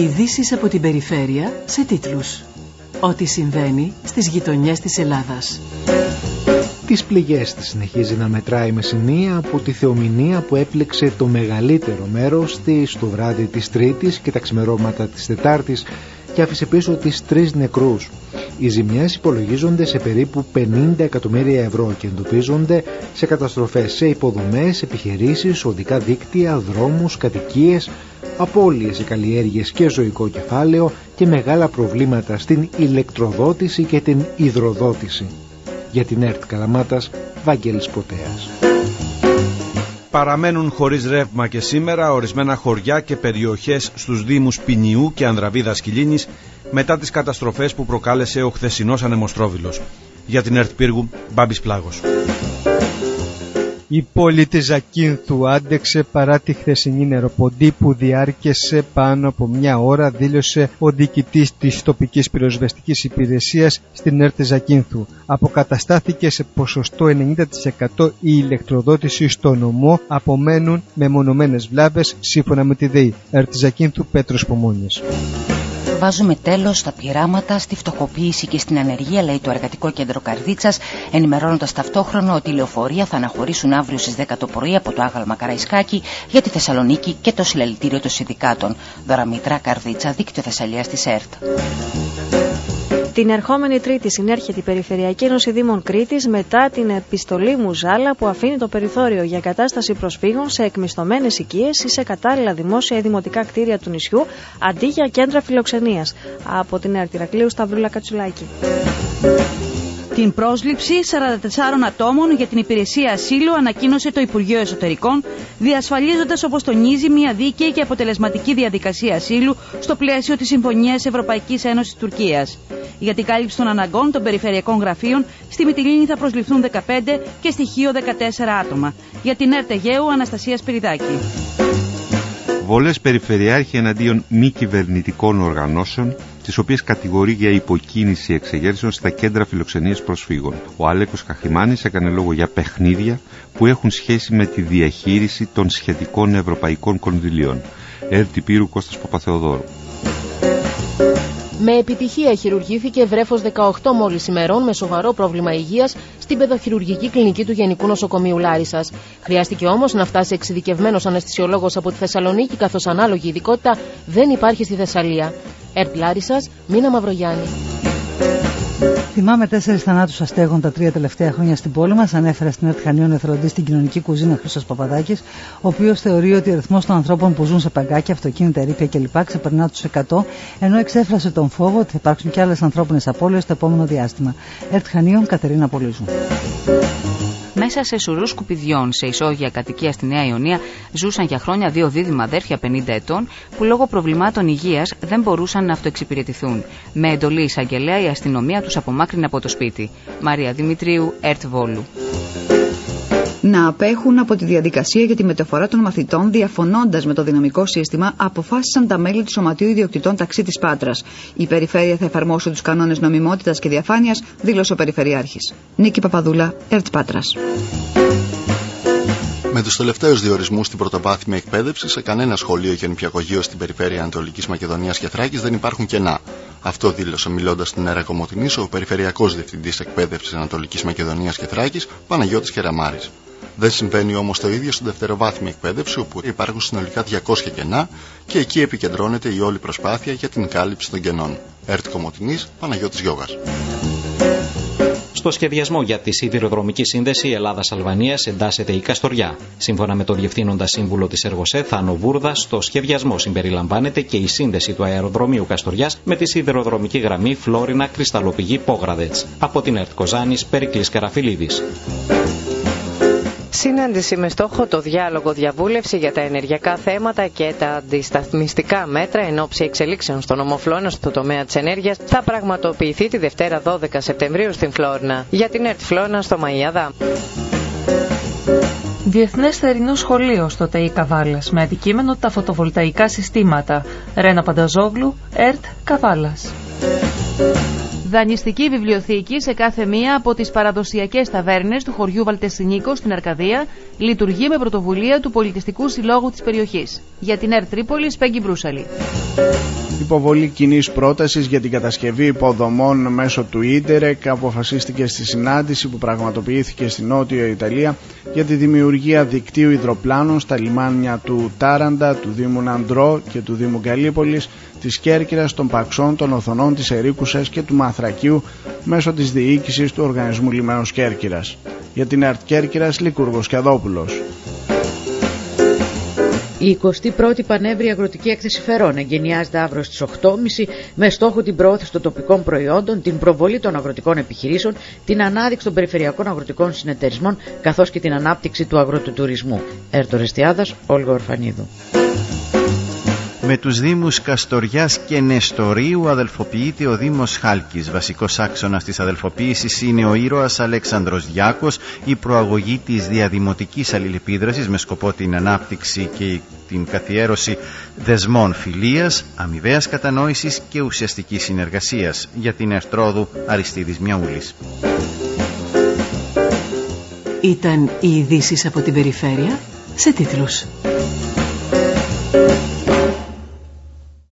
Οι ειδήσεις από την περιφέρεια σε τίτλους. Ό,τι συμβαίνει στις γειτονιές της Ελλάδας. Τις πληγές της συνεχίζει να μετράει με σημεία από τη θεομηνία που έπληξε το μεγαλύτερο μέρος της το βράδυ της Τρίτης και τα ξημερώματα της Τετάρτης και άφησε πίσω τις τρεις νεκρούς. Οι ζημιές υπολογίζονται σε περίπου 50 εκατομμύρια ευρώ και εντοπίζονται σε καταστροφές σε υποδομές, επιχειρήσεις, οδικά δίκτυα, δρόμους, κατοικίες, απώλειες σε καλλιέργειες και ζωικό κεφάλαιο και μεγάλα προβλήματα στην ηλεκτροδότηση και την υδροδότηση. Για την ΕΡΤ Καλαμάτας, Βαγγέλης Ποτέας. Παραμένουν χωρίς ρεύμα και σήμερα ορισμένα χωριά και περιοχές στους δήμους Ποινιού και Ανδραβίδας Κιλίνης μετά τις καταστροφές που προκάλεσε ο χθεσινός ανεμοστρόβιλος. Για την ΕΡΤ Πύργου, Μπάμπης Πλάγος. Η πόλη της Ζακίνθου άντεξε παρά τη χθεσινή νεροποντή που διάρκεσε πάνω από μια ώρα, δήλωσε ο διοικητής της τοπικής πυροσβεστικής υπηρεσίας στην ΕΡΤ Ζακίνθου. Αποκαταστάθηκε σε ποσοστό 90% η ηλεκτροδότηση στο νομό, απομένουν μεμονωμένες βλάβες σύμφωνα με τη ΔΕΗ. ΕΡΤ Ζακίνθου Πέτρος Πομόνιος. Βάζουμε τέλος στα πειράματα, στη φτωχοποίηση και στην ανεργία, λέει το Εργατικό Κέντρο Καρδίτσας, ενημερώνοντας ταυτόχρονα ότι οι λεωφορεία θα αναχωρήσουν αύριο στις 10 το πρωί από το άγαλμα Καραϊσκάκη για τη Θεσσαλονίκη και το συλλαλητήριο των συνδικάτων. Δωραμήτρα Καρδίτσα, δίκτυο Θεσσαλίας της ΕΡΤ. Την ερχόμενη Τρίτη συνέρχεται η Περιφερειακή Ένωση Δήμων Κρήτης μετά την επιστολή Μουζάλα που αφήνει το περιθώριο για κατάσταση προσφύγων σε εκμισθωμένες οικίες ή σε κατάλληλα δημόσια ή δημοτικά κτίρια του νησιού αντί για κέντρα φιλοξενίας. Από την Ερτηρακλείου Σταυρούλα Κατσουλάκη την πρόσληψη 44 ατόμων για την υπηρεσία ασύλου ανακοίνωσε το Υπουργείο Εσωτερικών, διασφαλίζοντας, όπως τονίζει, μια δίκαιη και αποτελεσματική διαδικασία ασύλου στο πλαίσιο της Συμφωνίας Ευρωπαϊκής Ένωση Τουρκία. Για την κάλυψη των αναγκών των περιφερειακών γραφείων, στη Μυτιλίνη θα προσληφθούν 15 και στοιχείο 14 άτομα. Για την ΕΡΤΕΓΕΟΥ, Αναστασία Σπυριδάκη. Βολές περιφερειάρχη εναντίον μη κυβερνητικών οργανώσεων τις οποίες κατηγορεί για υποκίνηση εξεγέρσεων στα κέντρα φιλοξενίας προσφύγων. Ο Άλεκος Καχημάνης έκανε λόγο για παιχνίδια που έχουν σχέση με τη διαχείριση των σχετικών ευρωπαϊκών κονδυλίων. Έρτη Πύρου Κώστας Παπαθεοδόρου. Με επιτυχία χειρουργήθηκε βρέφος 18 μόλις ημερών με σοβαρό πρόβλημα υγείας στην παιδοχειρουργική κλινική του Γενικού Νοσοκομείου Λάρισας. Χρειάστηκε όμως να φτάσει εξειδικευμένος αναισθησιολόγος από τη Θεσσαλονίκη, καθώς ανάλογη ειδικότητα δεν υπάρχει στη Θεσσαλία. Ερτ Λάρισας, Μίνα Μαυρογιάννη. Θυμάμαι τέσσερις θανάτους αστέγων τα τρία τελευταία χρόνια στην πόλη μας. Ανέφερα στην Ερτχανίων εθελοντή στην κοινωνική κουζίνα Χρυσό Παπαδάκης, ο οποίος θεωρεί ότι ο αριθμό των ανθρώπων που ζουν σε παγκάκια, αυτοκίνητα, ρήπια κλπ. ξεπερνά τους 100, ενώ εξέφρασε τον φόβο ότι θα υπάρξουν και άλλες ανθρώπινες απώλειες στο επόμενο διάστημα. Ερτχανίων Κατερίνα Πολύζου. Μέσα σε σουρούς σκουπιδιών σε ισόγεια κατοικία στη Νέα Ιωνία ζούσαν για χρόνια δύο δίδυμα αδέρφια 50 ετών που λόγω προβλημάτων υγείας δεν μπορούσαν να αυτοεξυπηρετηθούν. Με εντολή εισαγγελέα η αστυνομία τους απομάκρυνε από το σπίτι. Μαρία Δημητρίου, Ερτ Βόλου να απέχουν από τη διαδικασία για τη μεταφορά των μαθητών, διαφωνώντας με το δυναμικό σύστημα, αποφάσισαν τα μέλη του Σωματείου Ιδιοκτητών Ταξί της Πάτρας. Η Περιφέρεια θα εφαρμόσει τους κανόνες νομιμότητας και διαφάνειας, δήλωσε ο Περιφερειάρχης. Νίκη Παπαδούλα, ΕΡΤ Πάτρας. Με τους τελευταίους διορισμούς στην πρωτοβάθμια εκπαίδευση, σε κανένα σχολείο και νηπιαγωγείο στην περιφέρεια Ανατολικής Μακεδονίας και Θράκης δεν υπάρχουν κενά. Αυτό δήλωσε μιλώντας στην ΕΡΑ Κομωτινής ο Περιφερειακός Διευθυντής Εκπαίδευσης Ανατολικής Μακεδονίας και Θράκης, Παναγιώτης Κεραμάρης. Δεν συμβαίνει όμως το ίδιο στην δευτεροβάθμια εκπαίδευση, όπου υπάρχουν συνολικά 200 κενά και εκεί επικεντρώνεται η όλη προσπάθεια για την κάλυψη των κενών. Έρτ Κομωτινής, Παναγιώτης Γιώγα. Στο σχεδιασμό για τη σιδηροδρομική σύνδεση Ελλάδα-Αλβανία εντάσσεται η Καστοριά. Σύμφωνα με τον διευθύνοντα σύμβουλο της Εργοσέ, Θάνο Βούρδα, στο σχεδιασμό συμπεριλαμβάνεται και η σύνδεση του αεροδρομίου Καστοριάς με τη σιδηροδρομική γραμμή Φλόρινα Κρυσταλλοπηγή Πόγραδετ. Από την ΕΡΤ Κοζάνης, Περικλής Καραφιλίδης. Συνάντηση με στόχο το διάλογο διαβούλευση για τα ενεργειακά θέματα και τα αντισταθμιστικά μέτρα εν ώψη εξελίξεων στον ομοφλώνα στο τομέα της ενέργειας θα πραγματοποιηθεί τη Δευτέρα 12 Σεπτεμβρίου στην Φλόρνα. Για την ΕΡΤ Φλόρνα στο Μαϊάδα. Διεθνές Θερινό Σχολείο στο ΤΕΙ Καβάλας με αντικείμενο τα φωτοβολταϊκά συστήματα. Ρένα Πανταζόγλου, ΕΡΤ Καβάλας. Δανειστική βιβλιοθήκη σε κάθε μία από τις παραδοσιακές ταβέρνες του χωριού Βαλτεσινίκο στην Αρκαδία λειτουργεί με πρωτοβουλία του Πολιτιστικού Συλλόγου της περιοχής. Για την ΕΡΤ Τρίπολη, Πέγγι Μπρούσαλη. Υποβολή κοινή πρότασης για την κατασκευή υποδομών μέσω του Ίντερεκ αποφασίστηκε στη συνάντηση που πραγματοποιήθηκε στη Νότια Ιταλία για τη δημιουργία δικτύου υδροπλάνων στα λιμάνια του Τάραντα, του Δήμου Ναντρό και του Δήμου Γκαλίπολης, της Κέρκυρας, των Παξών, των Οθονών, της Ερίκουσας και του Μαθρακίου μέσω της διοίκησης του Οργανισμού Λιμένος Κέρκυρας. Για την ΕΡΤ Κέρκυρας, Λίκουργος Κιαδόπουλος. Η 21η Πανεύρη Αγροτική Έκθεση Φερών εγκαινιάζεται αύριο στις 8.30 με στόχο την προώθηση των τοπικών προϊόντων, την προβολή των αγροτικών επιχειρήσεων, την ανάδειξη των περιφερειακών αγροτικών συνεταιρισμών καθώς και την ανάπτυξη του αγροτοτουρισμού. Έρτο Ρεστιάδα, Όλγα Ορφανίδου. Με τους Δήμους Καστοριάς και Νεστορίου αδελφοποιείται ο Δήμος Χάλκης. Βασικός άξονας της αδελφοποίησης είναι ο ήρωας Αλέξανδρος Διάκος, η προαγωγή της διαδημοτικής αλληλεπίδρασης με σκοπό την ανάπτυξη και την καθιέρωση δεσμών φιλίας, αμοιβαίας κατανόησης και ουσιαστικής συνεργασίας για την Ερτρόδου Αριστίδης Μιαούλης. Ήταν οι ειδήσεις από την περιφέρεια σε τίτλους.